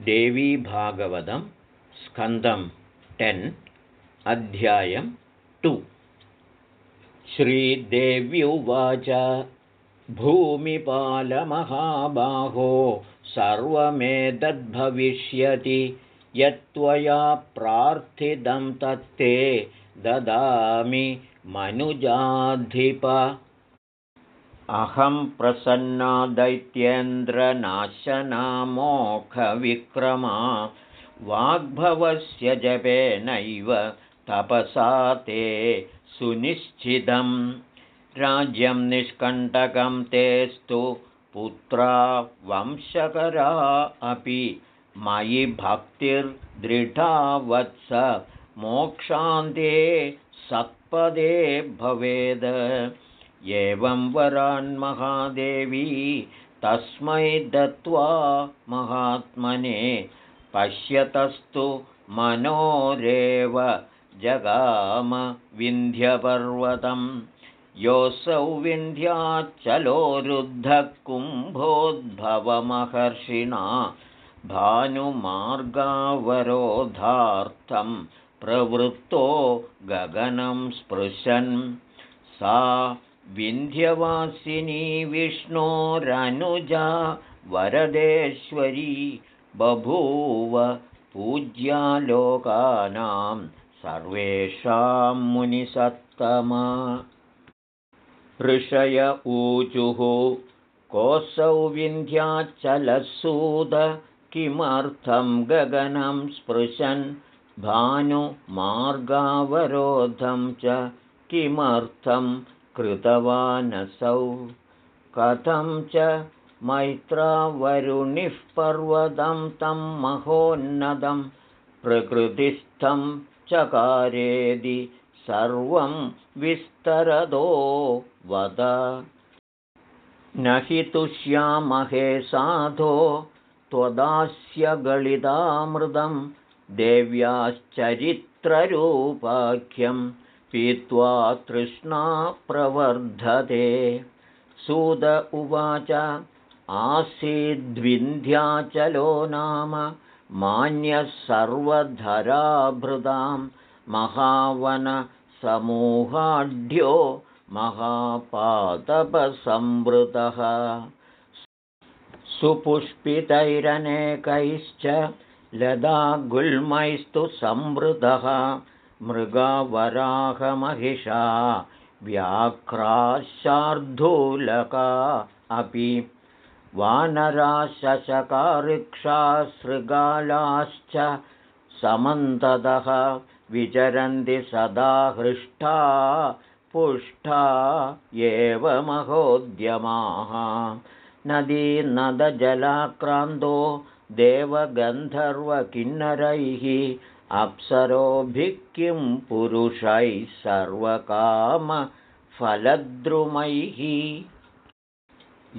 देवीभागवतं स्कन्दं ten अध्यायं two. श्रीदेव्युवाच भूमिपालमहाबाहो सर्वमेतद्भविष्यति यत्त्वया प्रार्थितं तत्ते ददामि मनुजाधिप अहं प्रसन्ना दैत्येन्द्रनाशनामोखविक्रमा वाग्भवस्य जपेनैव तपसा ते सुनिश्चितं राज्यं निष्कण्टकं तेस्तु पुत्रा वंशकरा अपि मयि भक्तिर्दृढा वत्स। मोक्षान्ते सत्पदे भवेद् एवं वरान्महादेवी तस्मै दत्त्वा महात्मने पश्यतस्तु मनोरेव जगाम विन्ध्यपर्वतं योऽसौ विन्ध्याचलोरुद्धः कुम्भोद्भवमहर्षिणा भानुमार्गावरोधार्थं प्रवृत्तो गगनं स्पृशन्। सा विन्ध्यवासिनी विष्णोरनुजा वरदेश्वरी बभूव पूज्यालोकानां सर्वेषां मुनिसत्तमा। ऋषय ऊचुः कोऽसौ विन्ध्याचलसूद किमर्थं गगनं स्पृशन्? भानुमार्गावरोधं च किमर्थं कृतवानसौ। कथं च मैत्रावरुणिः पर्वतं तं महोन्नतं प्रकृतिस्थं चकारेदि सर्वं विस्तरदो वद। न हि तुष्यामहे साधो त्वदास्य गलितामृतं देव्याश्चरित्ररूपाख्यं पीत्वा तृष्णा प्रवर्धते। सुद उवाच आसीद्विन्ध्याचलो नाम मान्यः सर्वधराभृदां महावनसमूहाढ्यो महापातपसंवृतः। सुपुष्पितैरनेकैश्च लदागुल्मैस्तु संवृतः मृगावराहमहिषा व्याघ्राशार्धूलका अपि वानराशकारिक्षासृगालाश्च समन्ततः विचरन्ति सदा हृष्टा पुष्टा एव महोद्यमाः। नदीनदजलाक्रान्तो देवगन्धर्वकिन्नरैः अप्सरोभिः किं पुरुषैः सर्वकामफलद्रुमैः?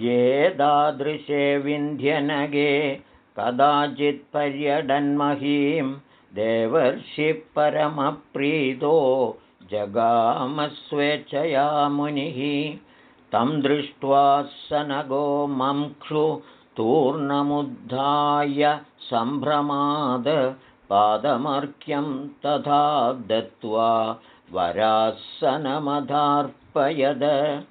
एतादृशे विन्ध्यनगे कदाचित्पर्यटन्महीं देवर्षिः परमप्रीतो जगामस्वेच्छया मुनिः। तं दृष्ट्वा सनगो मङ्क्षु तूर्णमुद्धाय सम्भ्रमाद पादमर्घ्यं तथा दत्त्वा वरासनमधार्पयद।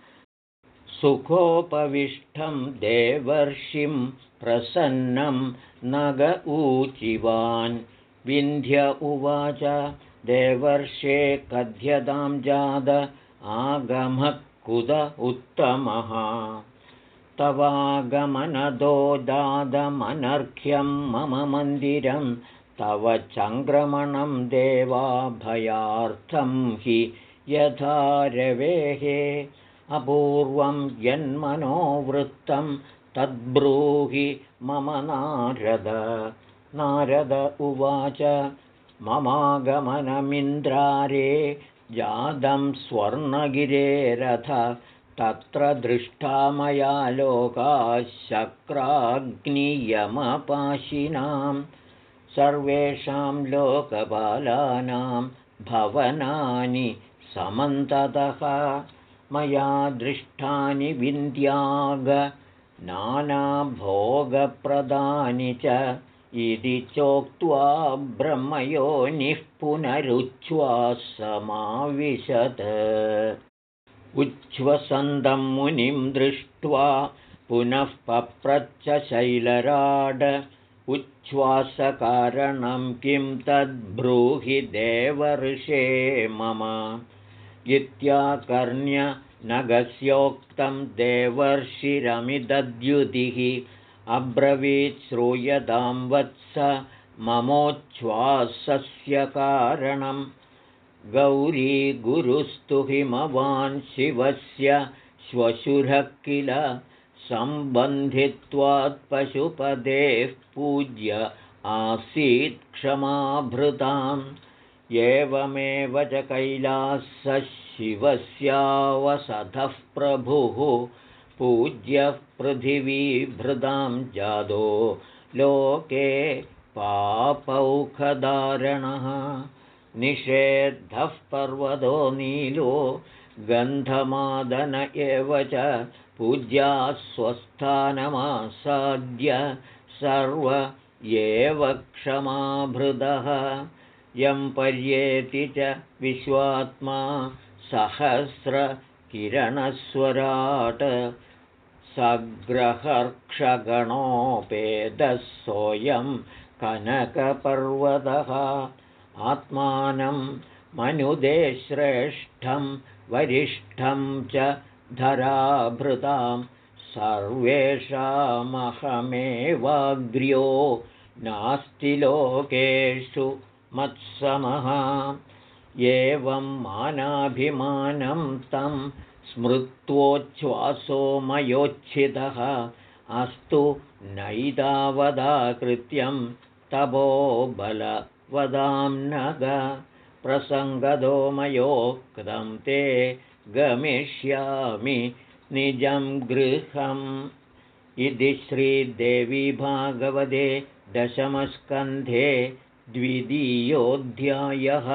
सुखोपविष्टं देवर्षिं प्रसन्नं नग ऊचिवान्। विन्ध्य उवाच देवर्षे कथ्यतां जाद आगमः कुद उत्तमः? तवागमनदो दादमनर्घ्यं मम मन्दिरं तव चङ्क्रमणं देवाभयार्थं हि यथा रवेः अपूर्वं यन्मनोवृत्तं तद्ब्रूहि मम नारद। नारद उवाच ममागमनमिन्द्रारे जातं स्वर्णगिरेरथ तत्र दृष्टा मया लोकाशक्राग्नियमपाशिनां सर्वेषां लोकपालानां भवनानि समन्ततः। मया दृष्टानि विन्द्याग नानाभोगप्रदानि च। इति चोक्त्वा ब्रह्मयोनिः पुनरुच्छ्वासमाविशत्। उच्छ्वसन्तं मुनिं दृष्ट्वा पुनः पप्रच्च शैलराड उच्छ्वासकारणं किं तद्ब्रूहि देवर्षे मम। इत्याकर्ण्यनगस्योक्तं देवर्षिरमिदद्युतिः अब्रवीत् श्रूयतां वत्स ममोच्छ्वासस्य कारणं। गौरीगुरुस्तु हिमवान् शिवस्य श्वशुरः किल सम्बन्धित्वात्पशुपदेः पूज्य आसीत् क्षमाभृताम् एवमेव च कैलासः शिवस्यावसतः प्रभुः पूज्यः पृथिवीभृतां जादो लोके पापौखधारणः निषेद्धः पर्वतो नीलो गन्धमादन एव च पूज्या स्वस्थानमासाद्य सर्व एव क्षमाभृदः यं पर्येति च विश्वात्मा सहस्रकिरणस्वराट्। सग्रहर्क्षगणोपेदः सोऽयं कनकपर्वतः। आत्मानं मनुदे श्रेष्ठं वरिष्ठं च धराभृतां सर्वेषामहमेवाग्र्यो नास्ति लोकेषु मत्समः। एवं मानाभिमानं तं स्मृत्वोच्छ्वासो मयोच्छितः अस्तु नैतावदाकृत्यं तपो बलवदां प्रसङ्गदो मयोक्तं ते गमिष्यामि निजं गृहम्। इति श्रीदेवी भागवते दशमस्कन्धे द्वितीयोऽध्यायः